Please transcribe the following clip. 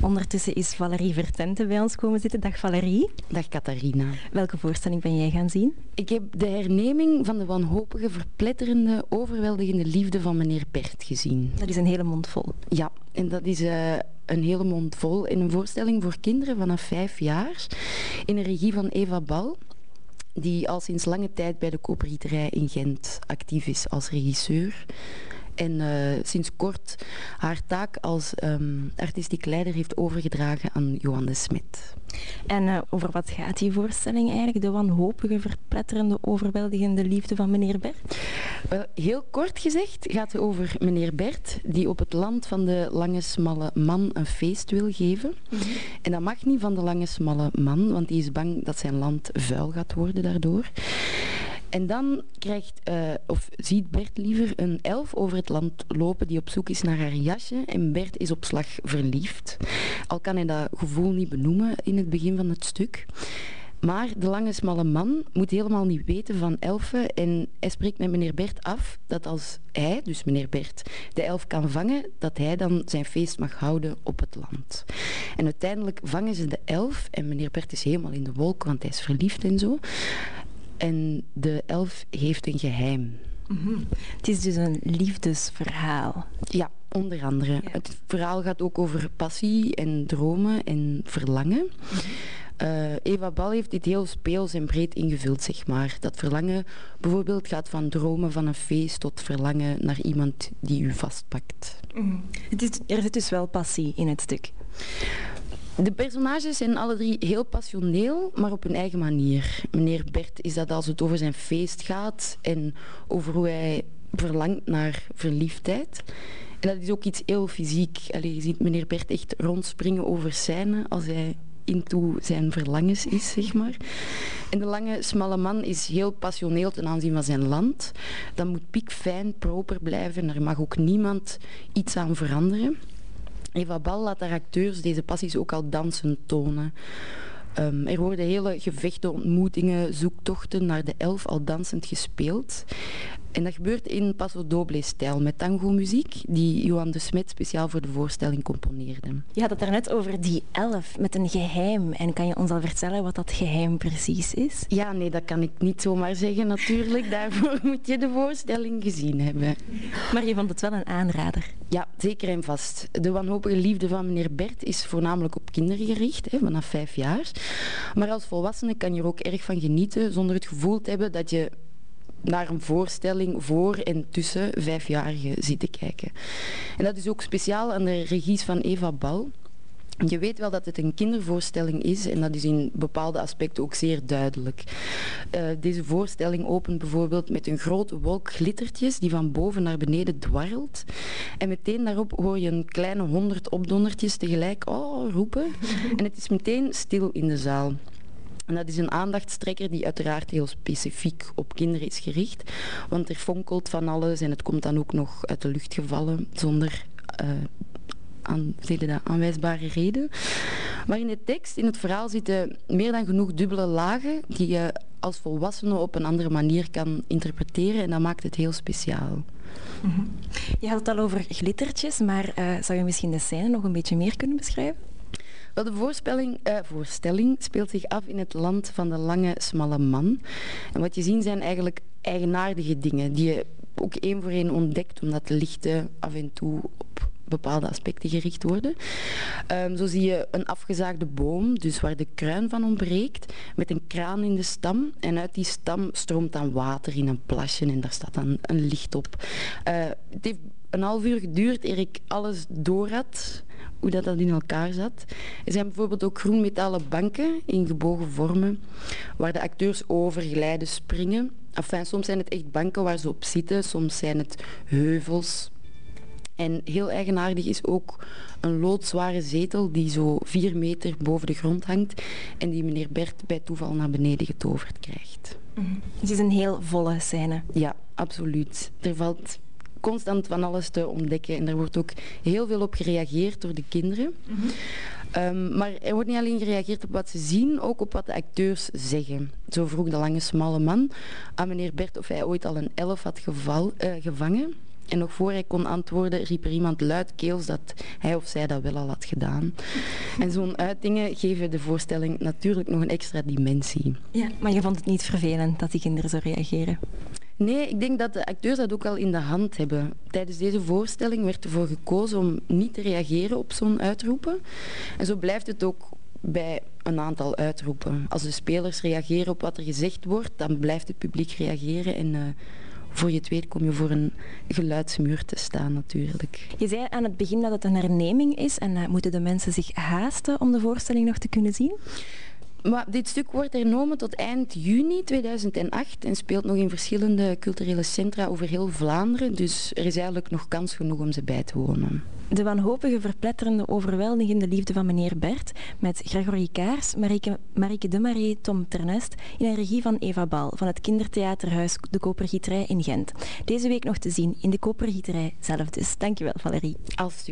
Ondertussen is Valerie Vertente bij ons komen zitten. Dag Valerie. Dag Catharina. Welke voorstelling ben jij gaan zien? Ik heb de herneming van de wanhopige, verpletterende, overweldigende liefde van meneer Bert gezien. Dat is een hele mond vol. Ja, en dat is uh, een hele mond vol in een voorstelling voor kinderen vanaf vijf jaar in de regie van Eva Bal die al sinds lange tijd bij de Kopergieterij in Gent actief is als regisseur. En uh, sinds kort haar taak als um, artistiek leider heeft overgedragen aan Johan de Smet. En uh, over wat gaat die voorstelling eigenlijk? De wanhopige, verpletterende, overweldigende liefde van meneer Bert? Wel, heel kort gezegd gaat het over meneer Bert, die op het land van de lange, smalle man een feest wil geven. Mm -hmm. En dat mag niet van de lange, smalle man, want die is bang dat zijn land vuil gaat worden daardoor. En dan krijgt, uh, of ziet Bert liever een elf over het land lopen die op zoek is naar haar jasje. En Bert is op slag verliefd. Al kan hij dat gevoel niet benoemen in het begin van het stuk. Maar de lange, smalle man moet helemaal niet weten van elfen. En hij spreekt met meneer Bert af dat als hij, dus meneer Bert, de elf kan vangen, dat hij dan zijn feest mag houden op het land. En uiteindelijk vangen ze de elf. En meneer Bert is helemaal in de wolk, want hij is verliefd en zo. En de elf heeft een geheim. Mm -hmm. Het is dus een liefdesverhaal. Ja, onder andere. Ja. Het verhaal gaat ook over passie en dromen en verlangen. Mm -hmm. uh, Eva Bal heeft dit heel speels en breed ingevuld, zeg maar. Dat verlangen bijvoorbeeld gaat van dromen van een feest tot verlangen naar iemand die u vastpakt. Mm -hmm. het is, er zit dus wel passie in het stuk. De personages zijn alle drie heel passioneel, maar op hun eigen manier. Meneer Bert is dat als het over zijn feest gaat en over hoe hij verlangt naar verliefdheid. En dat is ook iets heel fysiek. Allee, je ziet meneer Bert echt rondspringen over scène als hij into zijn verlangens is, zeg maar. En de lange, smalle man is heel passioneel ten aanzien van zijn land. Dat moet piekfijn, proper blijven. Er mag ook niemand iets aan veranderen. Eva Bal laat haar acteurs deze passies ook al dansen tonen. Um, er worden hele gevechten, ontmoetingen, zoektochten naar de elf al dansend gespeeld. En dat gebeurt in Paso Doble-stijl met tango-muziek, die Johan de Smet speciaal voor de voorstelling componeerde. Je had het daarnet over die elf met een geheim. En kan je ons al vertellen wat dat geheim precies is? Ja, nee, dat kan ik niet zomaar zeggen natuurlijk. Daarvoor moet je de voorstelling gezien hebben. Maar je vond het wel een aanrader. Ja, zeker en vast. De wanhopige liefde van meneer Bert is voornamelijk op kinderen gericht, hè, vanaf vijf jaar. Maar als volwassene kan je er ook erg van genieten, zonder het gevoel te hebben dat je naar een voorstelling voor en tussen vijfjarigen zit te kijken. En dat is ook speciaal aan de regies van Eva Bal. Je weet wel dat het een kindervoorstelling is en dat is in bepaalde aspecten ook zeer duidelijk. Uh, deze voorstelling opent bijvoorbeeld met een grote wolk glittertjes die van boven naar beneden dwarrelt. En meteen daarop hoor je een kleine honderd opdondertjes tegelijk oh, roepen. En het is meteen stil in de zaal. En dat is een aandachtstrekker die uiteraard heel specifiek op kinderen is gericht. Want er fonkelt van alles en het komt dan ook nog uit de lucht gevallen zonder uh, aan, dat, aanwijsbare reden. Maar in de tekst, in het verhaal zitten meer dan genoeg dubbele lagen die je als volwassene op een andere manier kan interpreteren en dat maakt het heel speciaal. -hmm. Je had het al over glittertjes, maar uh, zou je misschien de scène nog een beetje meer kunnen beschrijven? De voorspelling, uh, voorstelling speelt zich af in het land van de lange, smalle man. En wat je ziet zijn eigenlijk eigenaardige dingen die je ook één voor één ontdekt, omdat de lichten af en toe op bepaalde aspecten gericht worden. Um, zo zie je een afgezaagde boom, dus waar de kruin van ontbreekt, met een kraan in de stam. En uit die stam stroomt dan water in een plasje en daar staat dan een licht op. Uh, het heeft een half uur geduurd eer ik alles door had hoe dat, dat in elkaar zat. Er zijn bijvoorbeeld ook groenmetalen banken in gebogen vormen, waar de acteurs over glijden, springen. Enfin, soms zijn het echt banken waar ze op zitten, soms zijn het heuvels. En heel eigenaardig is ook een loodzware zetel die zo vier meter boven de grond hangt en die meneer Bert bij toeval naar beneden getoverd krijgt. Mm -hmm. Het is een heel volle scène. Ja, absoluut. Er valt constant van alles te ontdekken. En er wordt ook heel veel op gereageerd door de kinderen. Mm -hmm. um, maar er wordt niet alleen gereageerd op wat ze zien, ook op wat de acteurs zeggen. Zo vroeg de lange, smalle man aan meneer Bert of hij ooit al een elf had geval, uh, gevangen. En nog voor hij kon antwoorden, riep er iemand luidkeels dat hij of zij dat wel al had gedaan. En zo'n uitingen geven de voorstelling natuurlijk nog een extra dimensie. Ja, maar je vond het niet vervelend dat die kinderen zo reageren? Nee, ik denk dat de acteurs dat ook al in de hand hebben. Tijdens deze voorstelling werd ervoor gekozen om niet te reageren op zo'n uitroepen. En zo blijft het ook bij een aantal uitroepen. Als de spelers reageren op wat er gezegd wordt, dan blijft het publiek reageren en uh, voor je het weet kom je voor een geluidsmuur te staan natuurlijk. Je zei aan het begin dat het een herneming is en uh, moeten de mensen zich haasten om de voorstelling nog te kunnen zien? Maar dit stuk wordt hernomen tot eind juni 2008 en speelt nog in verschillende culturele centra over heel Vlaanderen. Dus er is eigenlijk nog kans genoeg om ze bij te wonen. De wanhopige, verpletterende, overweldigende liefde van meneer Bert met Gregory Kaars, Marike, Marike de Marie, Tom Ternest in een regie van Eva Bal van het kindertheaterhuis De Kopergieterij in Gent. Deze week nog te zien in de Kopergieterij zelf dus. Dankjewel Valerie. Als